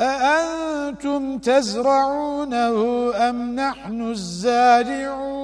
أأنتم تزرعونه أم نحن الزارعون؟